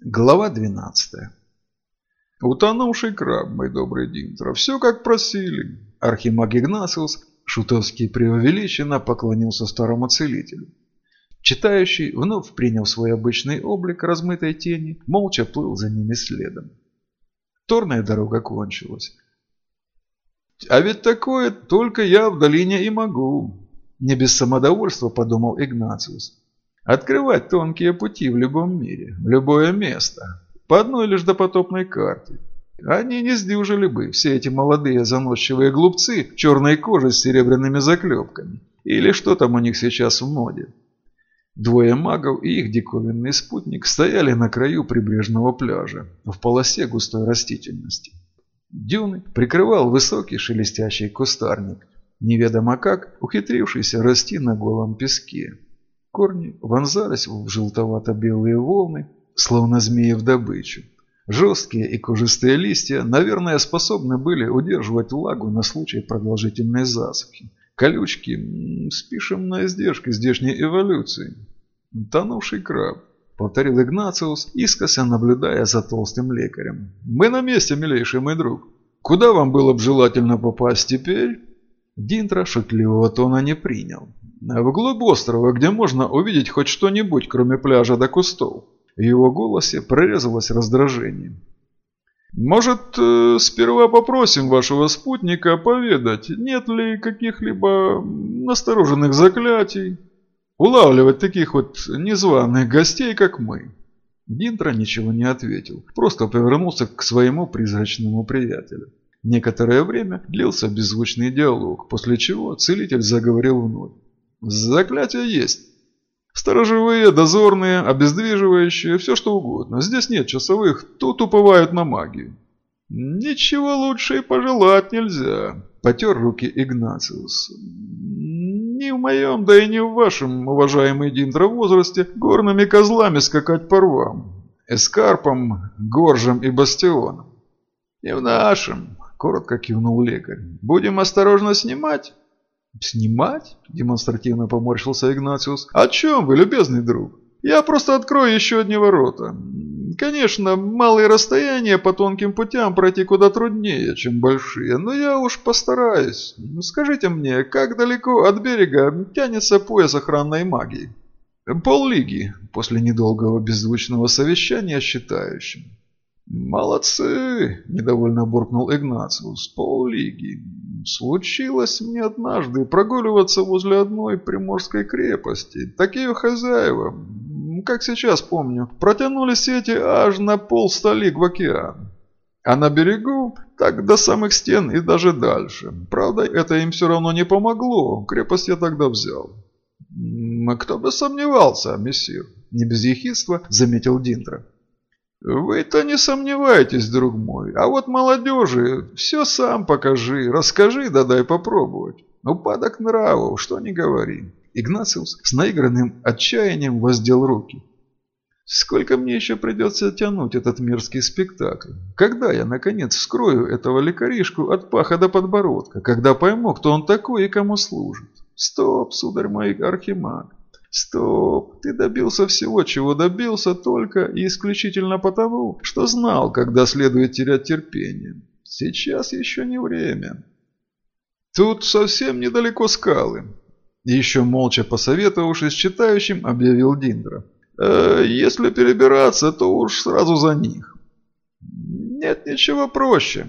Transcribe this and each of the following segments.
Глава 12 «Утонувший краб, мой добрый Динтро, все как просили!» Архимаг Игнациус шутовски преувеличенно поклонился старому целителю. Читающий вновь принял свой обычный облик размытой тени, молча плыл за ними следом. Торная дорога кончилась. «А ведь такое только я в долине и могу!» Не без самодовольства подумал Игнациус. Открывать тонкие пути в любом мире, в любое место. По одной лишь допотопной карте. Они не сдюжили бы, все эти молодые заносчивые глупцы черной коже с серебряными заклепками. Или что там у них сейчас в моде. Двое магов и их диковинный спутник стояли на краю прибрежного пляжа, в полосе густой растительности. Дюны прикрывал высокий шелестящий кустарник, неведомо как ухитрившийся расти на голом песке. Корни вонзались в желтовато-белые волны, словно змеи в добычу. Жесткие и кожистые листья, наверное, способны были удерживать влагу на случай продолжительной засухи. Колючки, спишем на издержки здешней эволюции. Тонувший краб, повторил Игнациус, искоса наблюдая за толстым лекарем. Мы на месте, милейший мой друг. Куда вам было бы желательно попасть теперь? Динтра шутливого тона не принял. Вглубь острова, где можно увидеть хоть что-нибудь, кроме пляжа до кустов. В его голосе прорезалось раздражение. «Может, э, сперва попросим вашего спутника поведать, нет ли каких-либо настороженных заклятий? Улавливать таких вот незваных гостей, как мы?» Динтра ничего не ответил, просто повернулся к своему призрачному приятелю. Некоторое время длился беззвучный диалог, после чего целитель заговорил вновь. Заклятия есть. Сторожевые, дозорные, обездвиживающие, все что угодно. Здесь нет часовых, тут уповают на магию. Ничего лучше и пожелать нельзя. Потер руки Игнациус. Ни в моем, да и не в вашем, уважаемый Динтро, возрасте горными козлами скакать по рвам. Эскарпом, горжем и бастионом. И в нашем, коротко кивнул лекарь. Будем осторожно снимать. «Снимать?» – демонстративно поморщился Игнациус. «О чем вы, любезный друг? Я просто открою еще одни ворота. Конечно, малые расстояния по тонким путям пройти куда труднее, чем большие, но я уж постараюсь. Скажите мне, как далеко от берега тянется пояс охранной магии?» «Поллиги», после недолгого беззвучного совещания считающим. «Молодцы!» – недовольно буркнул Игнациус. «Поллиги. Случилось мне однажды прогуливаться возле одной приморской крепости. Такие хозяева, как сейчас помню, протянули сети аж на полста лиг в океан. А на берегу так до самых стен и даже дальше. Правда, это им все равно не помогло. Крепость я тогда взял. «Кто бы сомневался, мессир», – не без ехидства заметил Диндра. «Вы-то не сомневайтесь, друг мой, а вот молодежи все сам покажи, расскажи, да дай попробовать. Упадок нравов, что не говори». Игнациус с наигранным отчаянием воздел руки. «Сколько мне еще придется тянуть этот мерзкий спектакль? Когда я, наконец, вскрою этого лекаришку от паха до подбородка? Когда пойму, кто он такой и кому служит? Стоп, сударь мой архимаг. Стоп, ты добился всего, чего добился только и исключительно потому, что знал, когда следует терять терпение. Сейчас еще не время. Тут совсем недалеко скалы. Еще молча посоветовавшись читающим, объявил Диндра. «Э, если перебираться, то уж сразу за них. Нет ничего проще,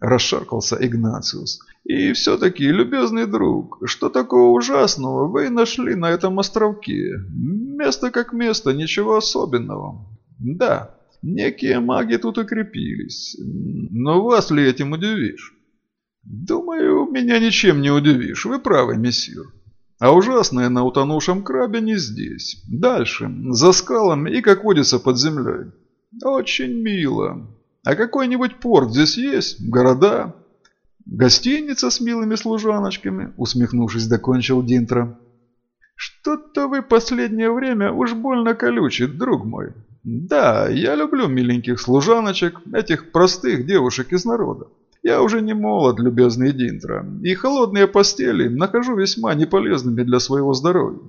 расшаркался Игнациус. И все-таки, любезный друг, что такого ужасного вы нашли на этом островке? Место как место, ничего особенного. Да, некие маги тут укрепились. Но вас ли этим удивишь? Думаю, меня ничем не удивишь, вы правы, мессир. А ужасное на утонувшем крабе не здесь. Дальше, за скалами и, как водится, под землей. Очень мило. А какой-нибудь порт здесь есть? Города? «Гостиница с милыми служаночками», – усмехнувшись, докончил Динтро. «Что-то вы последнее время уж больно колючий, друг мой. Да, я люблю миленьких служаночек, этих простых девушек из народа. Я уже не молод, любезный Динтро, и холодные постели нахожу весьма неполезными для своего здоровья.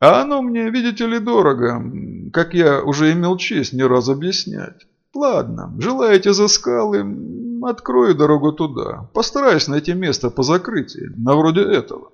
А оно мне, видите ли, дорого, как я уже имел честь не раз объяснять. Ладно, желаете за скалы, открою дорогу туда. Постараюсь найти место по закрытии, на вроде этого.